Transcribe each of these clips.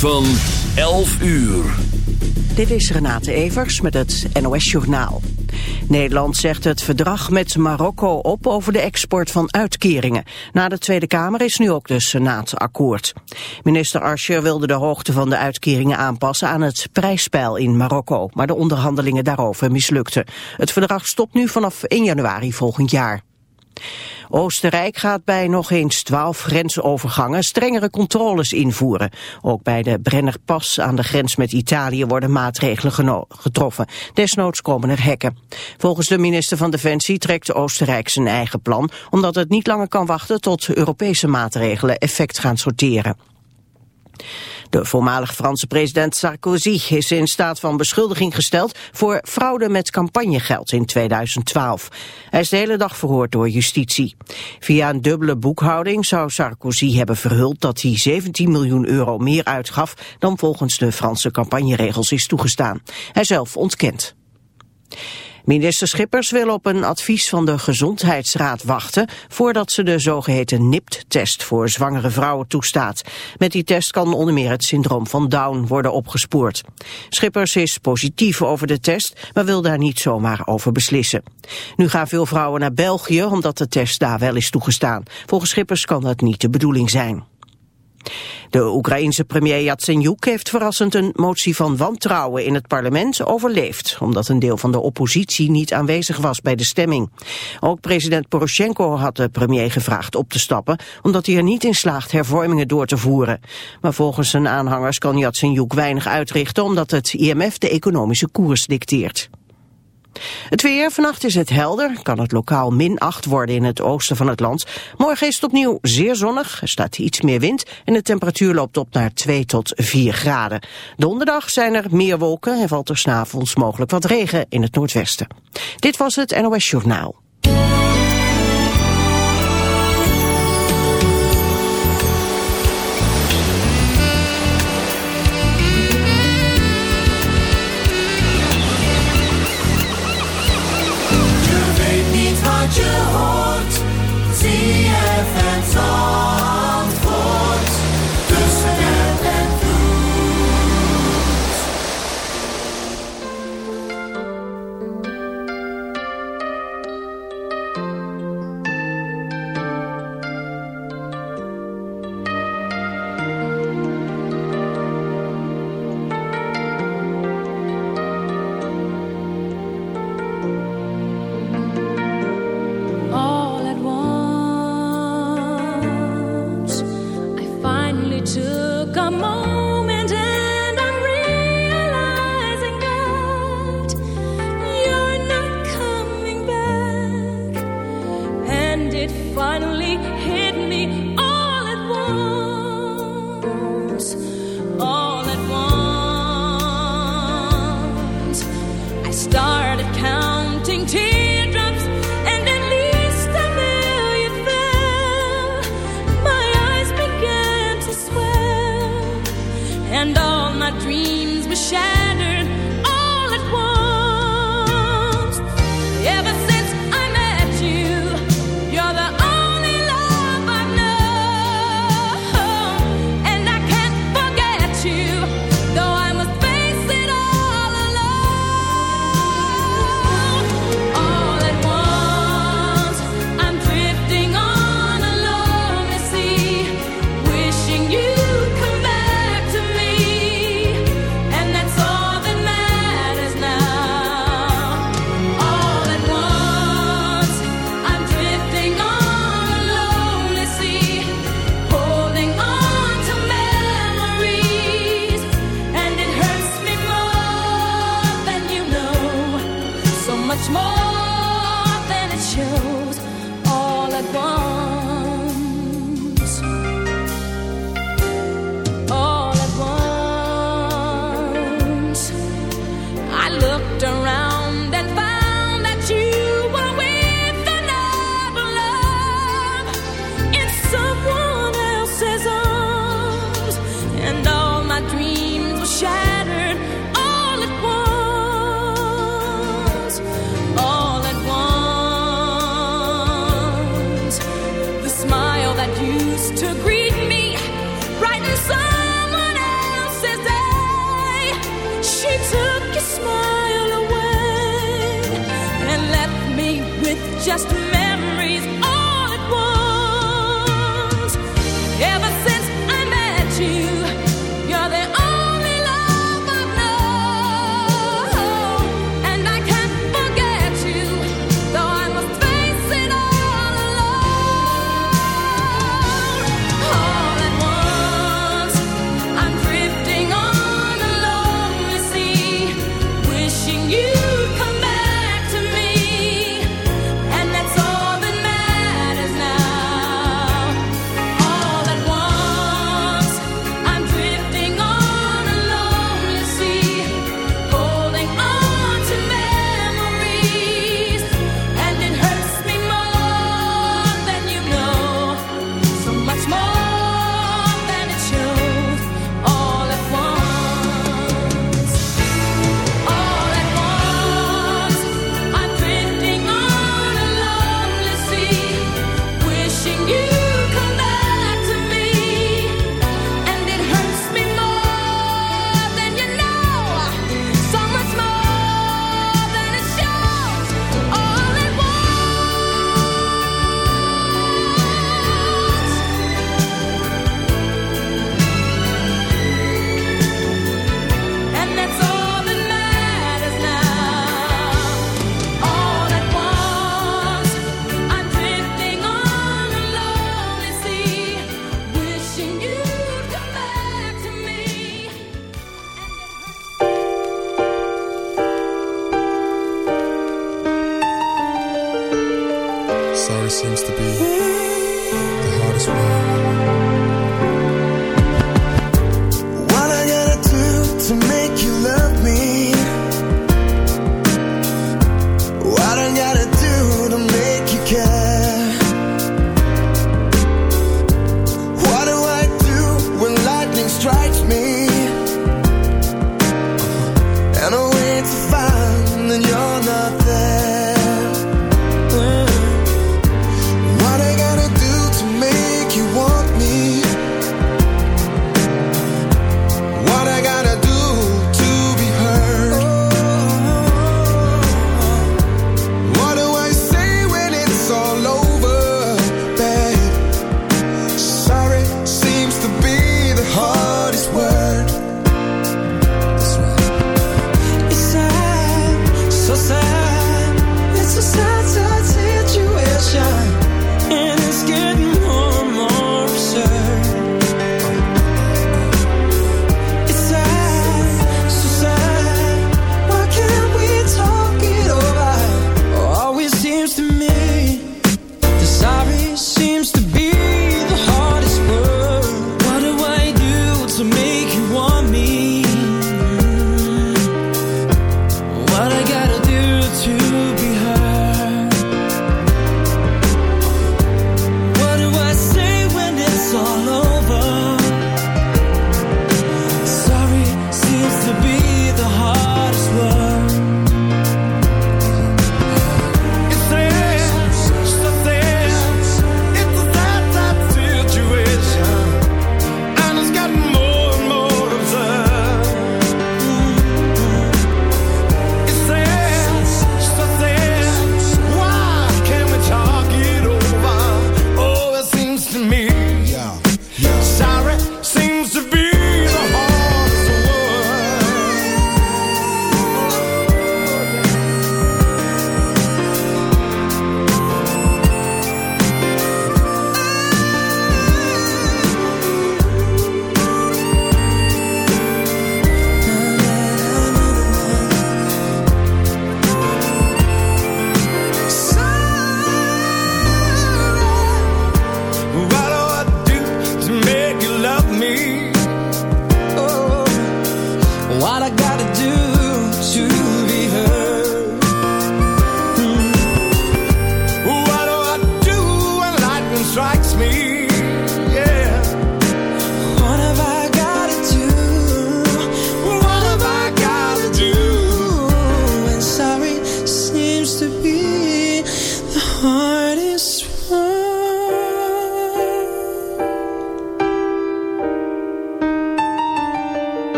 van 11 uur. Dit is Renate Evers met het NOS Journaal. Nederland zegt het verdrag met Marokko op over de export van uitkeringen. Na de Tweede Kamer is nu ook de Senaat akkoord. Minister Ascher wilde de hoogte van de uitkeringen aanpassen aan het prijspeil in Marokko. Maar de onderhandelingen daarover mislukten. Het verdrag stopt nu vanaf 1 januari volgend jaar. Oostenrijk gaat bij nog eens twaalf grensovergangen strengere controles invoeren. Ook bij de Brennerpas aan de grens met Italië worden maatregelen getroffen. Desnoods komen er hekken. Volgens de minister van Defensie trekt Oostenrijk zijn eigen plan, omdat het niet langer kan wachten tot Europese maatregelen effect gaan sorteren. De voormalige Franse president Sarkozy is in staat van beschuldiging gesteld voor fraude met campagnegeld in 2012. Hij is de hele dag verhoord door justitie. Via een dubbele boekhouding zou Sarkozy hebben verhuld dat hij 17 miljoen euro meer uitgaf dan volgens de Franse campagneregels is toegestaan. Hij zelf ontkent. Minister Schippers wil op een advies van de Gezondheidsraad wachten voordat ze de zogeheten NIPT-test voor zwangere vrouwen toestaat. Met die test kan onder meer het syndroom van Down worden opgespoord. Schippers is positief over de test, maar wil daar niet zomaar over beslissen. Nu gaan veel vrouwen naar België omdat de test daar wel is toegestaan. Volgens Schippers kan dat niet de bedoeling zijn. De Oekraïense premier Yatsenyuk heeft verrassend een motie van wantrouwen in het parlement overleefd, omdat een deel van de oppositie niet aanwezig was bij de stemming. Ook president Poroshenko had de premier gevraagd op te stappen, omdat hij er niet in slaagt hervormingen door te voeren. Maar volgens zijn aanhangers kan Yatsenyuk weinig uitrichten, omdat het IMF de economische koers dicteert. Het weer, vannacht is het helder, kan het lokaal min 8 worden in het oosten van het land. Morgen is het opnieuw zeer zonnig, er staat iets meer wind en de temperatuur loopt op naar 2 tot 4 graden. Donderdag zijn er meer wolken en valt er s'avonds mogelijk wat regen in het noordwesten. Dit was het NOS Journaal.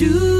Takes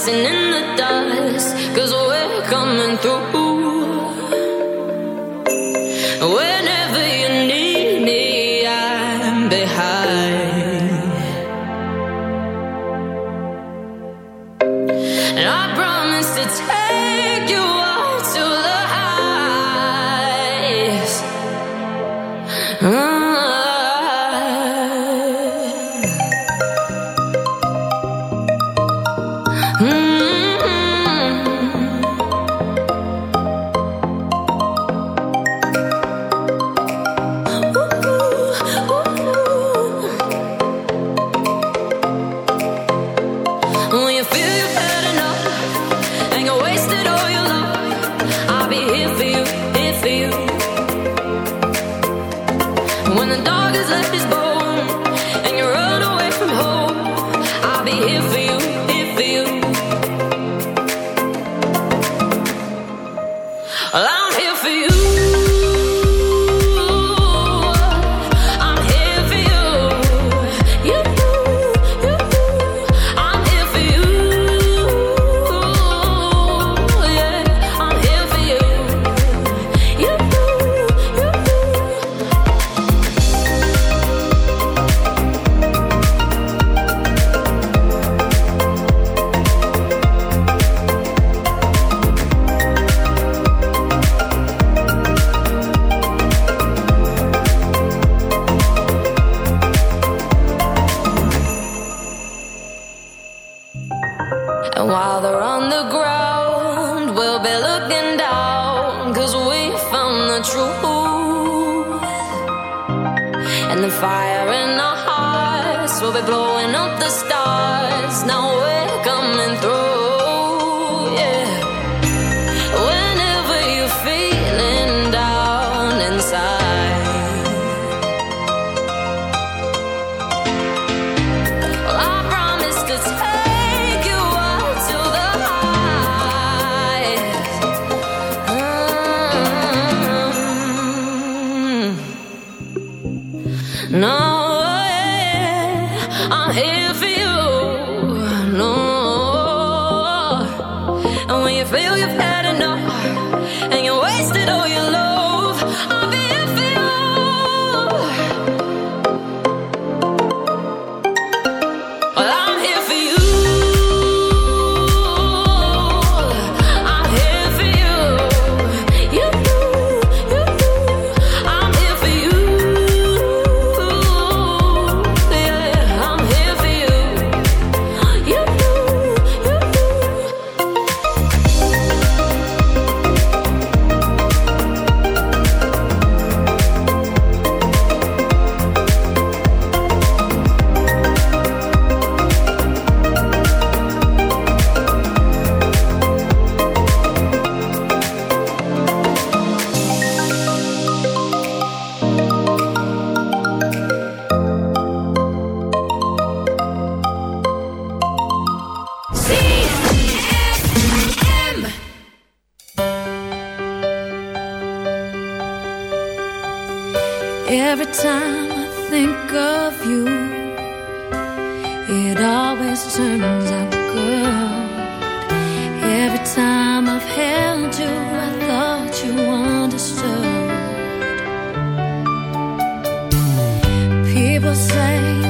dancing in the dust, cause we're coming through. Whenever you need me, I'm behind. 破碎。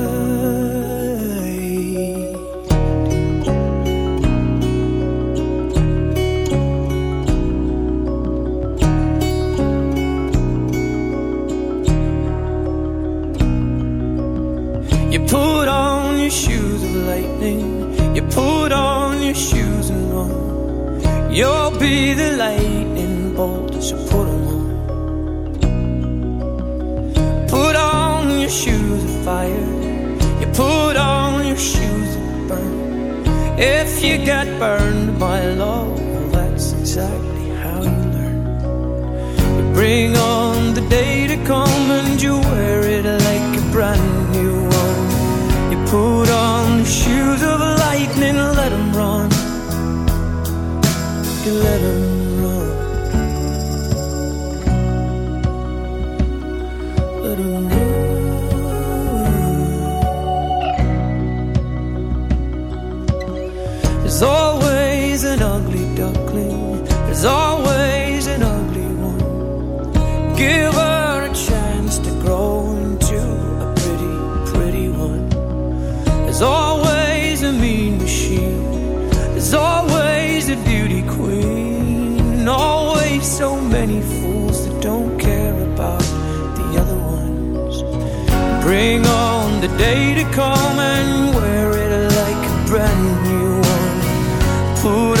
You get burned my love, well, that's exactly how you learn. You bring on the day to come and you wear it like a brand new one. You put on the shoes on the day to come and wear it like a brand new one. Put